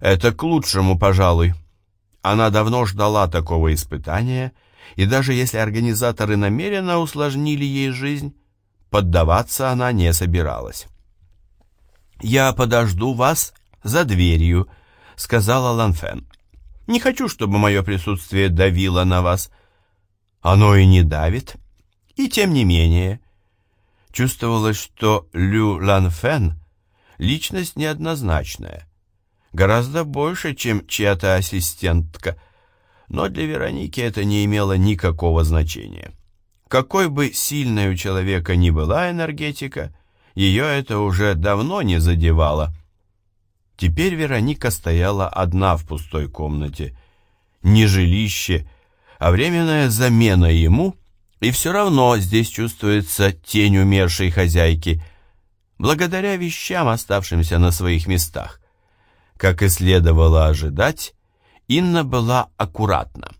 Это к лучшему, пожалуй. Она давно ждала такого испытания, и даже если организаторы намеренно усложнили ей жизнь, поддаваться она не собиралась. «Я подожду вас за дверью», — сказала Ланфен. «Не хочу, чтобы мое присутствие давило на вас». «Оно и не давит. И тем не менее». Чувствовалось, что Лю Ланфен — личность неоднозначная, гораздо больше, чем чья-то ассистентка, но для Вероники это не имело никакого значения. Какой бы сильной у человека ни была энергетика, ее это уже давно не задевало. Теперь Вероника стояла одна в пустой комнате. Не жилище, а временная замена ему, и все равно здесь чувствуется тень умершей хозяйки, благодаря вещам, оставшимся на своих местах. Как и следовало ожидать, Инна была аккуратна.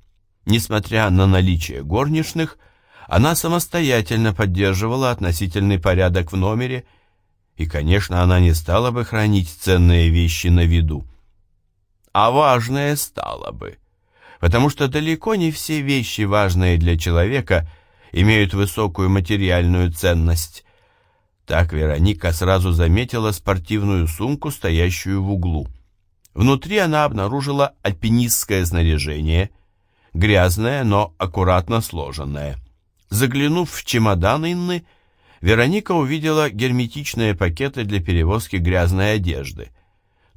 Несмотря на наличие горничных, она самостоятельно поддерживала относительный порядок в номере, и, конечно, она не стала бы хранить ценные вещи на виду. А важное стало бы, потому что далеко не все вещи, важные для человека, имеют высокую материальную ценность. Так Вероника сразу заметила спортивную сумку, стоящую в углу. Внутри она обнаружила альпинистское снаряжение, грязное, но аккуратно сложенное. Заглянув в чемодан Инны, Вероника увидела герметичные пакеты для перевозки грязной одежды.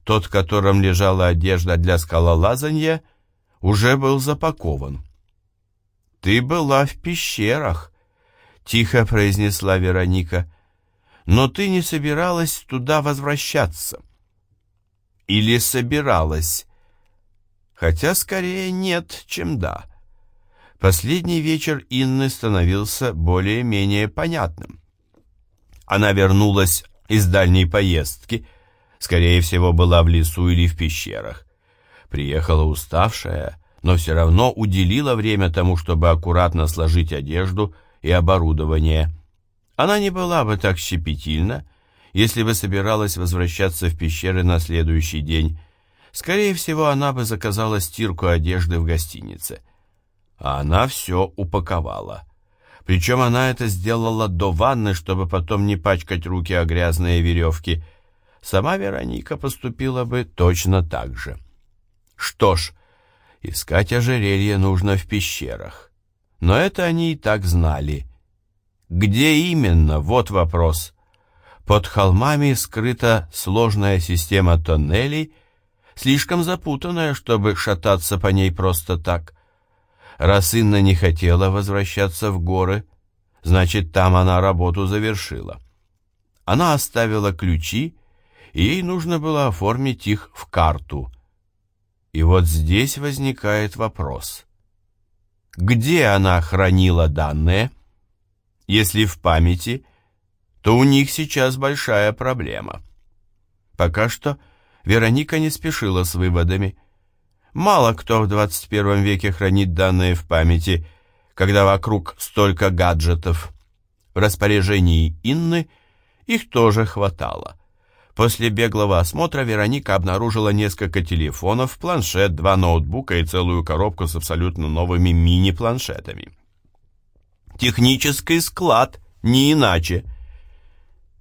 Тот, в котором лежала одежда для скалолазания, уже был запакован. «Ты была в пещерах», — тихо произнесла Вероника, «но ты не собиралась туда возвращаться». «Или собиралась?» «Хотя скорее нет, чем да». Последний вечер Инны становился более-менее понятным. Она вернулась из дальней поездки, скорее всего, была в лесу или в пещерах. Приехала уставшая, но все равно уделила время тому, чтобы аккуратно сложить одежду и оборудование. Она не была бы так щепетильна, если бы собиралась возвращаться в пещеры на следующий день. Скорее всего, она бы заказала стирку одежды в гостинице а она все упаковала. Причем она это сделала до ванны, чтобы потом не пачкать руки о грязные веревки. Сама Вероника поступила бы точно так же. Что ж, искать ожерелье нужно в пещерах. Но это они и так знали. Где именно? Вот вопрос. Под холмами скрыта сложная система тоннелей, слишком запутанная, чтобы шататься по ней просто так. Раз Инна не хотела возвращаться в горы, значит, там она работу завершила. Она оставила ключи, и ей нужно было оформить их в карту. И вот здесь возникает вопрос. Где она хранила данные? Если в памяти, то у них сейчас большая проблема. Пока что Вероника не спешила с выводами – Мало кто в 21 веке хранит данные в памяти, когда вокруг столько гаджетов. В распоряжении Инны их тоже хватало. После беглого осмотра Вероника обнаружила несколько телефонов, планшет, два ноутбука и целую коробку с абсолютно новыми мини-планшетами. Технический склад, не иначе.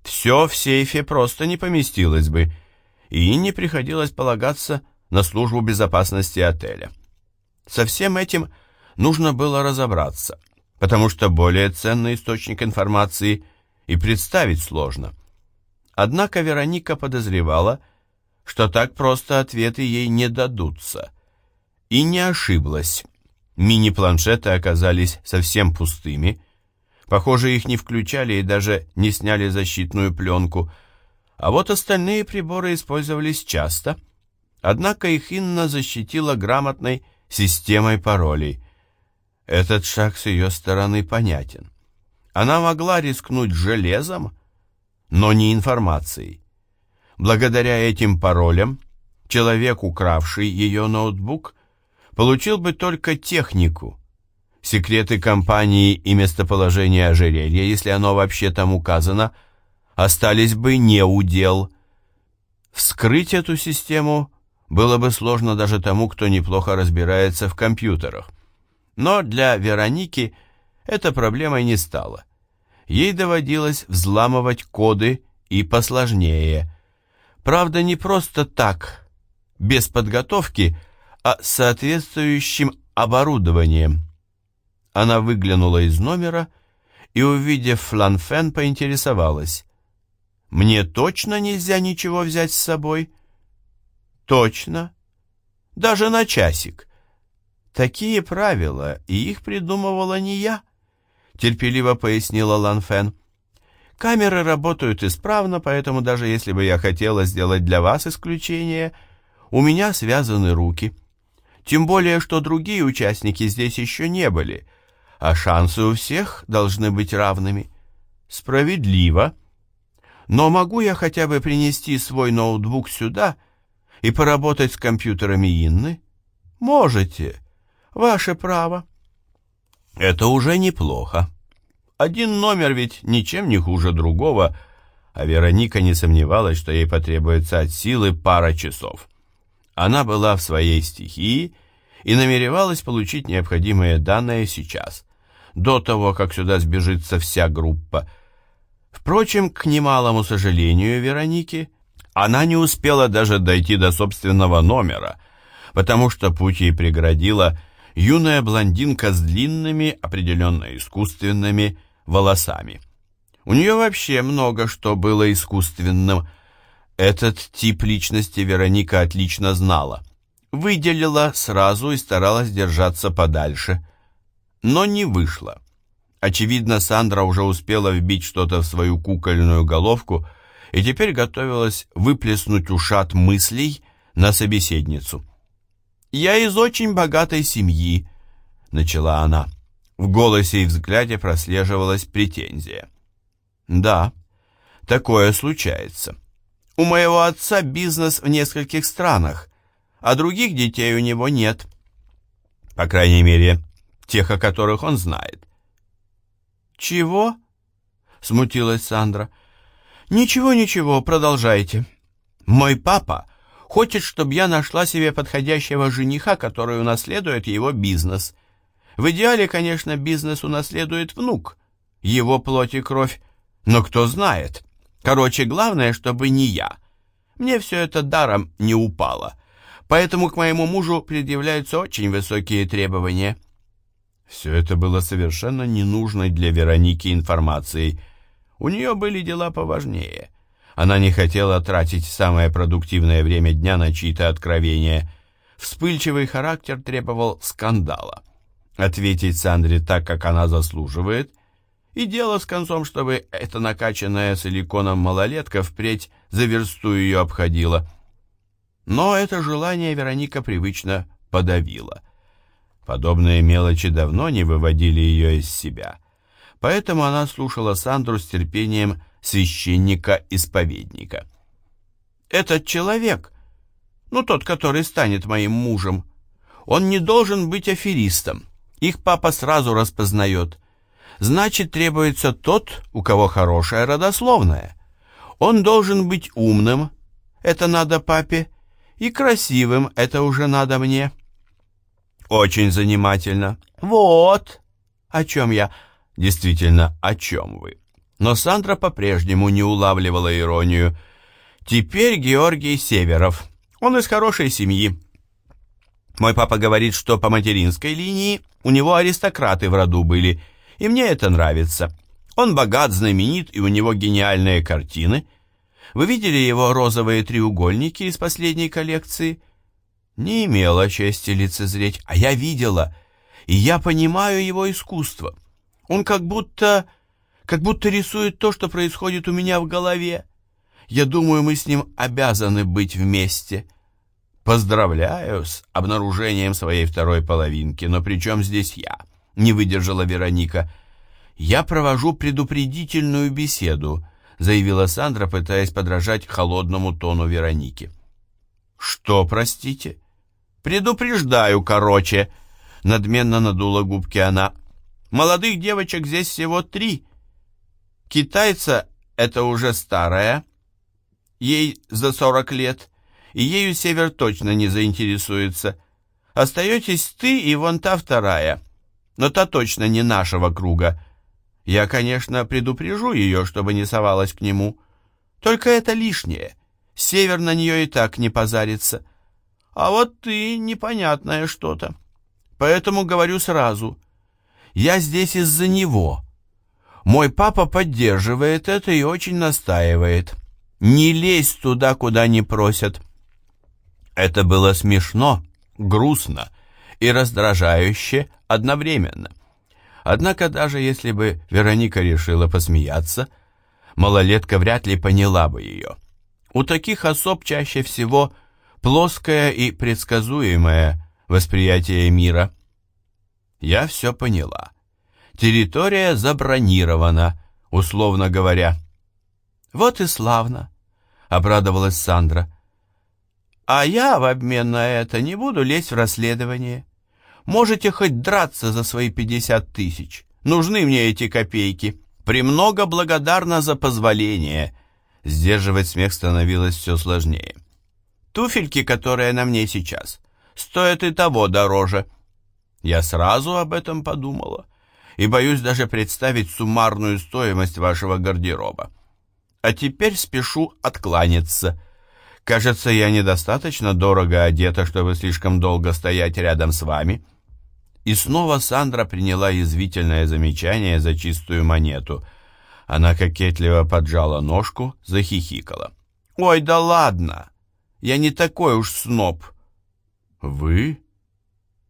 Все в сейфе просто не поместилось бы, и не приходилось полагаться на службу безопасности отеля. Со всем этим нужно было разобраться, потому что более ценный источник информации и представить сложно. Однако Вероника подозревала, что так просто ответы ей не дадутся. И не ошиблась. Мини-планшеты оказались совсем пустыми. Похоже, их не включали и даже не сняли защитную пленку. А вот остальные приборы использовались часто – Однако их Инна защитила грамотной системой паролей. Этот шаг с ее стороны понятен. Она могла рискнуть железом, но не информацией. Благодаря этим паролям человек, укравший ее ноутбук, получил бы только технику, секреты компании и местоположение ожерелья, если оно вообще там указано, остались бы не удел. Вскрыть эту систему было бы сложно даже тому, кто неплохо разбирается в компьютерах. Но для Вероники эта проблемой не стала. Ей доводилось взламывать коды и посложнее. Правда, не просто так, без подготовки, а с соответствующим оборудованием. Она выглянула из номера и, увидев Фланфен, поинтересовалась. «Мне точно нельзя ничего взять с собой?» «Точно. Даже на часик. Такие правила, и их придумывала не я», — терпеливо пояснила Ланфен. «Камеры работают исправно, поэтому даже если бы я хотела сделать для вас исключение, у меня связаны руки. Тем более, что другие участники здесь еще не были» а шансы у всех должны быть равными. Справедливо. Но могу я хотя бы принести свой ноутбук сюда и поработать с компьютерами Инны? Можете. Ваше право. Это уже неплохо. Один номер ведь ничем не хуже другого, а Вероника не сомневалась, что ей потребуется от силы пара часов. Она была в своей стихии и намеревалась получить необходимые данные сейчас до того, как сюда сбежится вся группа. Впрочем, к немалому сожалению Вероники, она не успела даже дойти до собственного номера, потому что путь ей преградила юная блондинка с длинными, определенно искусственными, волосами. У нее вообще много что было искусственным. Этот тип личности Вероника отлично знала. Выделила сразу и старалась держаться подальше – но не вышло. Очевидно, Сандра уже успела вбить что-то в свою кукольную головку и теперь готовилась выплеснуть ушат мыслей на собеседницу. «Я из очень богатой семьи», — начала она. В голосе и взгляде прослеживалась претензия. «Да, такое случается. У моего отца бизнес в нескольких странах, а других детей у него нет. По крайней мере, тех, о которых он знает. «Чего?» — смутилась Сандра. «Ничего, ничего, продолжайте. Мой папа хочет, чтобы я нашла себе подходящего жениха, который унаследует его бизнес. В идеале, конечно, бизнес унаследует внук, его плоть и кровь, но кто знает. Короче, главное, чтобы не я. Мне все это даром не упало, поэтому к моему мужу предъявляются очень высокие требования». Все это было совершенно ненужной для Вероники информацией. У нее были дела поважнее. Она не хотела тратить самое продуктивное время дня на чьи-то откровения. Вспыльчивый характер требовал скандала. Ответить Сандре так, как она заслуживает, и дело с концом, чтобы эта накачанная силиконом малолетка впредь за версту ее обходила. Но это желание Вероника привычно подавила. Подобные мелочи давно не выводили ее из себя, поэтому она слушала Сандру с терпением священника-исповедника. «Этот человек, ну тот, который станет моим мужем, он не должен быть аферистом, их папа сразу распознает. Значит, требуется тот, у кого хорошая родословная. Он должен быть умным, это надо папе, и красивым, это уже надо мне». Очень занимательно. Вот. О чем я? Действительно, о чем вы? Но Сандра по-прежнему не улавливала иронию. Теперь Георгий Северов. Он из хорошей семьи. Мой папа говорит, что по материнской линии у него аристократы в роду были, и мне это нравится. Он богат, знаменит, и у него гениальные картины. Вы видели его розовые треугольники из последней коллекции? Не имела чести лицезреть, а я видела, и я понимаю его искусство. Он как будто... как будто рисует то, что происходит у меня в голове. Я думаю, мы с ним обязаны быть вместе. Поздравляю с обнаружением своей второй половинки, но при чем здесь я? Не выдержала Вероника. Я провожу предупредительную беседу, заявила Сандра, пытаясь подражать холодному тону Вероники. Что, простите? «Предупреждаю, короче!» Надменно надула губки она. «Молодых девочек здесь всего три. Китайца — это уже старая, ей за сорок лет, и ею Север точно не заинтересуется. Остаетесь ты и вон та вторая, но та точно не нашего круга. Я, конечно, предупрежу ее, чтобы не совалась к нему. Только это лишнее. Север на нее и так не позарится. А вот ты непонятное что-то. Поэтому говорю сразу. Я здесь из-за него. Мой папа поддерживает это и очень настаивает. Не лезь туда, куда не просят. Это было смешно, грустно и раздражающе одновременно. Однако даже если бы Вероника решила посмеяться, малолетка вряд ли поняла бы ее. У таких особ чаще всего плоское и предсказуемое восприятие мира. Я все поняла. Территория забронирована, условно говоря. Вот и славно, обрадовалась Сандра. А я в обмен на это не буду лезть в расследование. Можете хоть драться за свои пятьдесят тысяч. Нужны мне эти копейки. Премного благодарна за позволение. Сдерживать смех становилось все сложнее. Туфельки, которые на мне сейчас, стоят и того дороже. Я сразу об этом подумала и боюсь даже представить суммарную стоимость вашего гардероба. А теперь спешу откланяться. Кажется, я недостаточно дорого одета, чтобы слишком долго стоять рядом с вами. И снова Сандра приняла язвительное замечание за чистую монету. Она кокетливо поджала ножку, захихикала. «Ой, да ладно! Я не такой уж сноб!» «Вы?»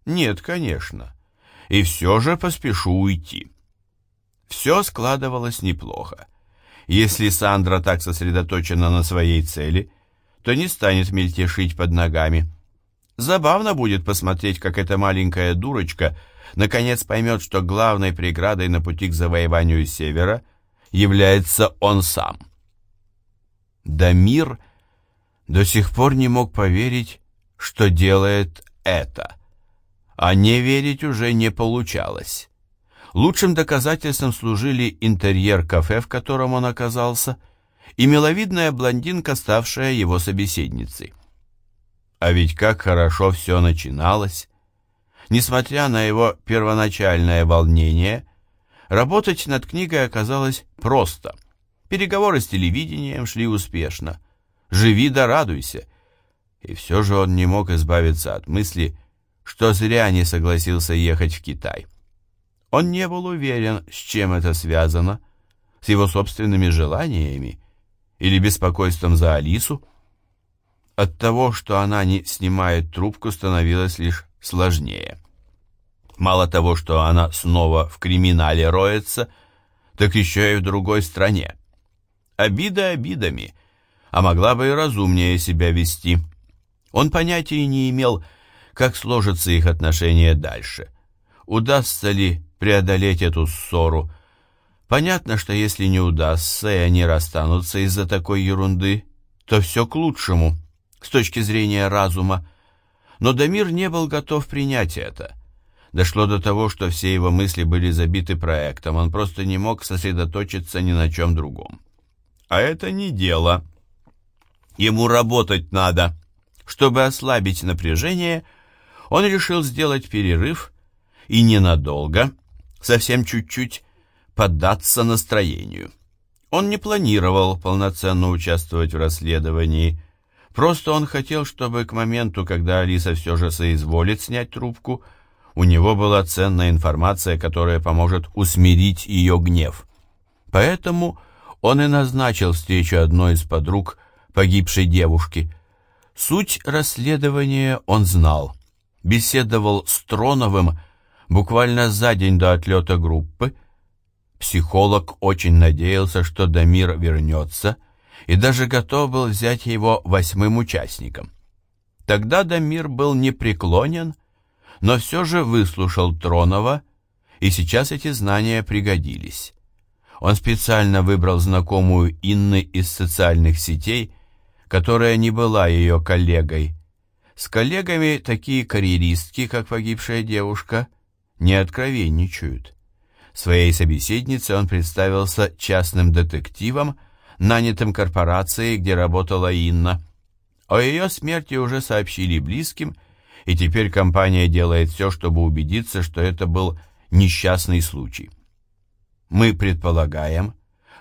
«Нет, конечно. И все же поспешу уйти». Все складывалось неплохо. Если Сандра так сосредоточена на своей цели, то не станет мельтешить под ногами. Забавно будет посмотреть, как эта маленькая дурочка наконец поймет, что главной преградой на пути к завоеванию Севера является он сам. Дамир до сих пор не мог поверить, что делает это. А не верить уже не получалось. Лучшим доказательством служили интерьер кафе, в котором он оказался, и миловидная блондинка, ставшая его собеседницей. А ведь как хорошо все начиналось. Несмотря на его первоначальное волнение, работать над книгой оказалось просто. Переговоры с телевидением шли успешно. Живи да радуйся. И все же он не мог избавиться от мысли, что зря не согласился ехать в Китай. Он не был уверен, с чем это связано, с его собственными желаниями или беспокойством за Алису. От того, что она не снимает трубку, становилось лишь сложнее. Мало того, что она снова в криминале роется, так еще и в другой стране. Обида обидами, а могла бы и разумнее себя вести. Он понятия не имел, как сложатся их отношения дальше. Удастся ли преодолеть эту ссору. Понятно, что если не удастся, и они расстанутся из-за такой ерунды, то все к лучшему, с точки зрения разума. Но Дамир не был готов принять это. Дошло до того, что все его мысли были забиты проектом, он просто не мог сосредоточиться ни на чем другом. А это не дело. Ему работать надо. Чтобы ослабить напряжение, он решил сделать перерыв и ненадолго, совсем чуть-чуть, поддаться настроению. Он не планировал полноценно участвовать в расследовании, просто он хотел, чтобы к моменту, когда Алиса все же соизволит снять трубку, у него была ценная информация, которая поможет усмирить ее гнев. Поэтому он и назначил встречу одной из подруг погибшей девушки. Суть расследования он знал. Беседовал с Троновым Буквально за день до отлета группы психолог очень надеялся, что Дамир вернется, и даже готов был взять его восьмым участником. Тогда Дамир был непреклонен, но все же выслушал Тронова, и сейчас эти знания пригодились. Он специально выбрал знакомую Инны из социальных сетей, которая не была ее коллегой. С коллегами такие карьеристки, как погибшая девушка, не откровенничают. Своей собеседнице он представился частным детективом, нанятым корпорацией, где работала Инна. О ее смерти уже сообщили близким, и теперь компания делает все, чтобы убедиться, что это был несчастный случай. Мы предполагаем,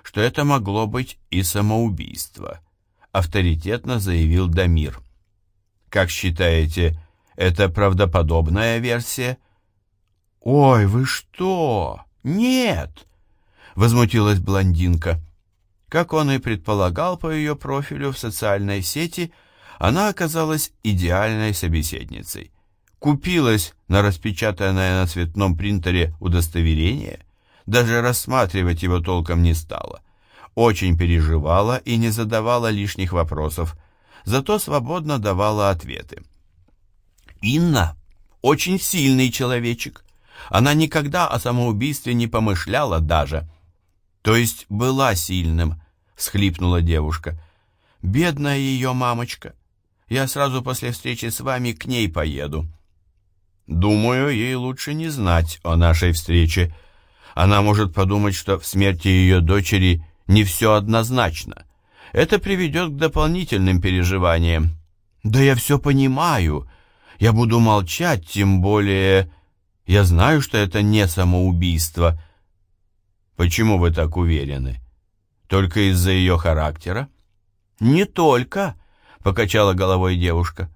что это могло быть и самоубийство, авторитетно заявил Дамир. Как считаете, это правдоподобная версия? Ой, вы что? Нет! Возмутилась блондинка. Как он и предполагал по ее профилю в социальной сети, она оказалась идеальной собеседницей. Купилась на распечатанное на цветном принтере удостоверение, даже рассматривать его толком не стала. Очень переживала и не задавала лишних вопросов, зато свободно давала ответы. Инна очень сильный человечек. Она никогда о самоубийстве не помышляла даже. То есть была сильным, схлипнула девушка. Бедная ее мамочка. Я сразу после встречи с вами к ней поеду. Думаю, ей лучше не знать о нашей встрече. Она может подумать, что в смерти ее дочери не все однозначно. Это приведет к дополнительным переживаниям. Да я все понимаю. Я буду молчать, тем более... Я знаю, что это не самоубийство. Почему вы так уверены? Только из-за ее характера? Не только, покачала головой девушка.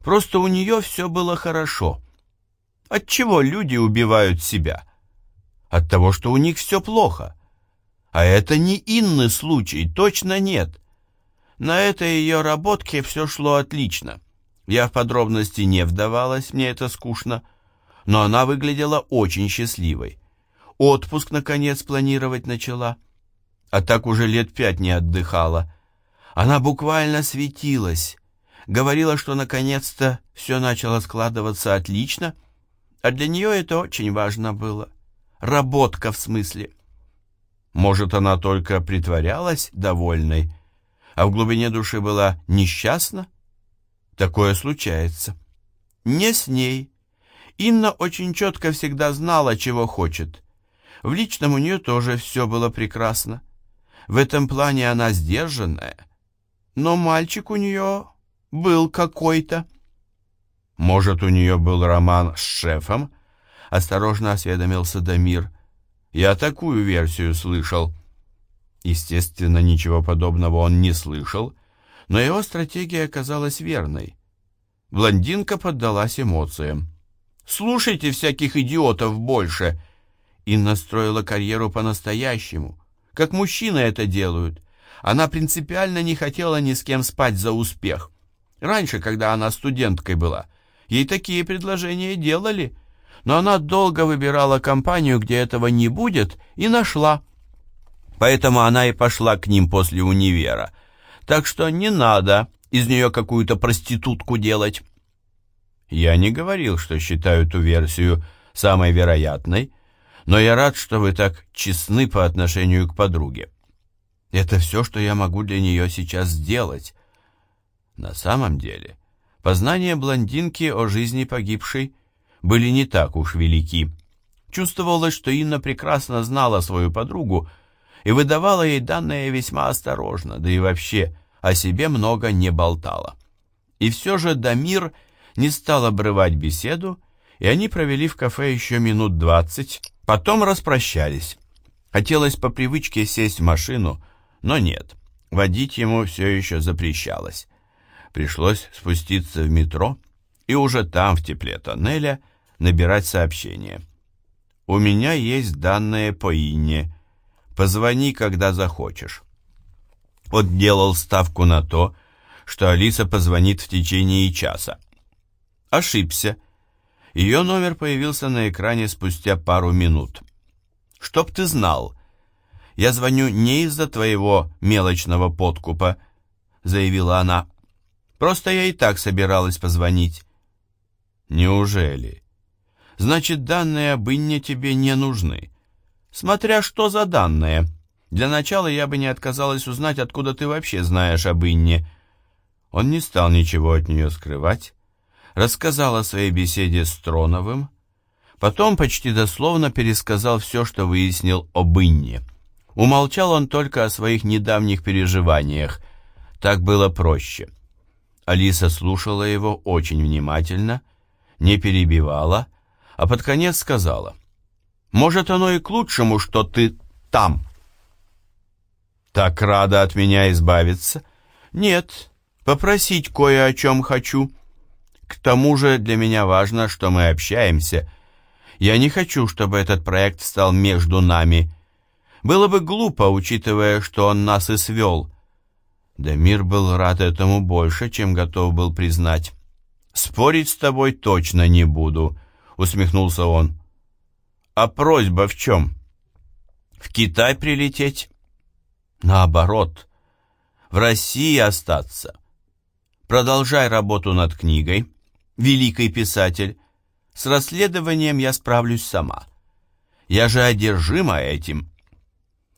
Просто у нее все было хорошо. Отчего люди убивают себя? От того, что у них все плохо. А это не инный случай, точно нет. На этой ее работке все шло отлично. Я в подробности не вдавалась, мне это скучно, но она выглядела очень счастливой. Отпуск, наконец, планировать начала. А так уже лет пять не отдыхала. Она буквально светилась. Говорила, что наконец-то все начало складываться отлично, а для нее это очень важно было. Работка в смысле. Может, она только притворялась довольной, а в глубине души была несчастна? Такое случается. Не с ней. Инна очень четко всегда знала, чего хочет. В личном у нее тоже все было прекрасно. В этом плане она сдержанная. Но мальчик у нее был какой-то. Может, у нее был роман с шефом? Осторожно осведомился Дамир. Я такую версию слышал. Естественно, ничего подобного он не слышал, но его стратегия оказалась верной. Блондинка поддалась эмоциям. «Слушайте всяких идиотов больше!» И настроила карьеру по-настоящему, как мужчины это делают. Она принципиально не хотела ни с кем спать за успех. Раньше, когда она студенткой была, ей такие предложения делали, но она долго выбирала компанию, где этого не будет, и нашла. Поэтому она и пошла к ним после универа. Так что не надо из нее какую-то проститутку делать. Я не говорил, что считаю эту версию самой вероятной, но я рад, что вы так честны по отношению к подруге. Это все, что я могу для нее сейчас сделать. На самом деле, познание блондинки о жизни погибшей были не так уж велики. Чувствовалось, что Инна прекрасно знала свою подругу и выдавала ей данные весьма осторожно, да и вообще о себе много не болтала. И все же Дамир не стал обрывать беседу, и они провели в кафе еще минут двадцать, потом распрощались. Хотелось по привычке сесть в машину, но нет, водить ему все еще запрещалось. Пришлось спуститься в метро, и уже там, в тепле тоннеля, набирать сообщение. «У меня есть данные по Инне. Позвони, когда захочешь». Он делал ставку на то, что Алиса позвонит в течение часа. Ошибся. Ее номер появился на экране спустя пару минут. «Чтоб ты знал, я звоню не из-за твоего мелочного подкупа», заявила она. «Просто я и так собиралась позвонить». «Неужели?» Значит данные об Инне тебе не нужны. Смотря что за данные. Для начала я бы не отказалась узнать, откуда ты вообще знаешь об Инне. Он не стал ничего от нее скрывать, рассказал о своей беседе с Троновым, потом почти дословно пересказал все, что выяснил об Инне. Умолчал он только о своих недавних переживаниях, так было проще. Алиса слушала его очень внимательно, не перебивала, а под конец сказала, «Может, оно и к лучшему, что ты там». «Так рада от меня избавиться?» «Нет, попросить кое о чем хочу. К тому же для меня важно, что мы общаемся. Я не хочу, чтобы этот проект стал между нами. Было бы глупо, учитывая, что он нас и свел». Дамир был рад этому больше, чем готов был признать. «Спорить с тобой точно не буду», — усмехнулся он. «А просьба в чем? В Китай прилететь?» «Наоборот, в России остаться. Продолжай работу над книгой, великий писатель. С расследованием я справлюсь сама. Я же одержима этим».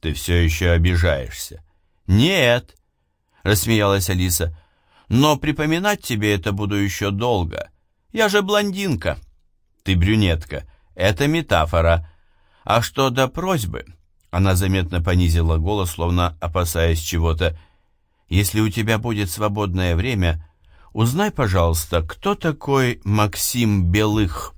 «Ты все еще обижаешься?» «Нет», — рассмеялась Алиса, — но припоминать тебе это буду еще долго. Я же блондинка. Ты брюнетка. Это метафора. А что до просьбы? Она заметно понизила голос, словно опасаясь чего-то. Если у тебя будет свободное время, узнай, пожалуйста, кто такой Максим Белых.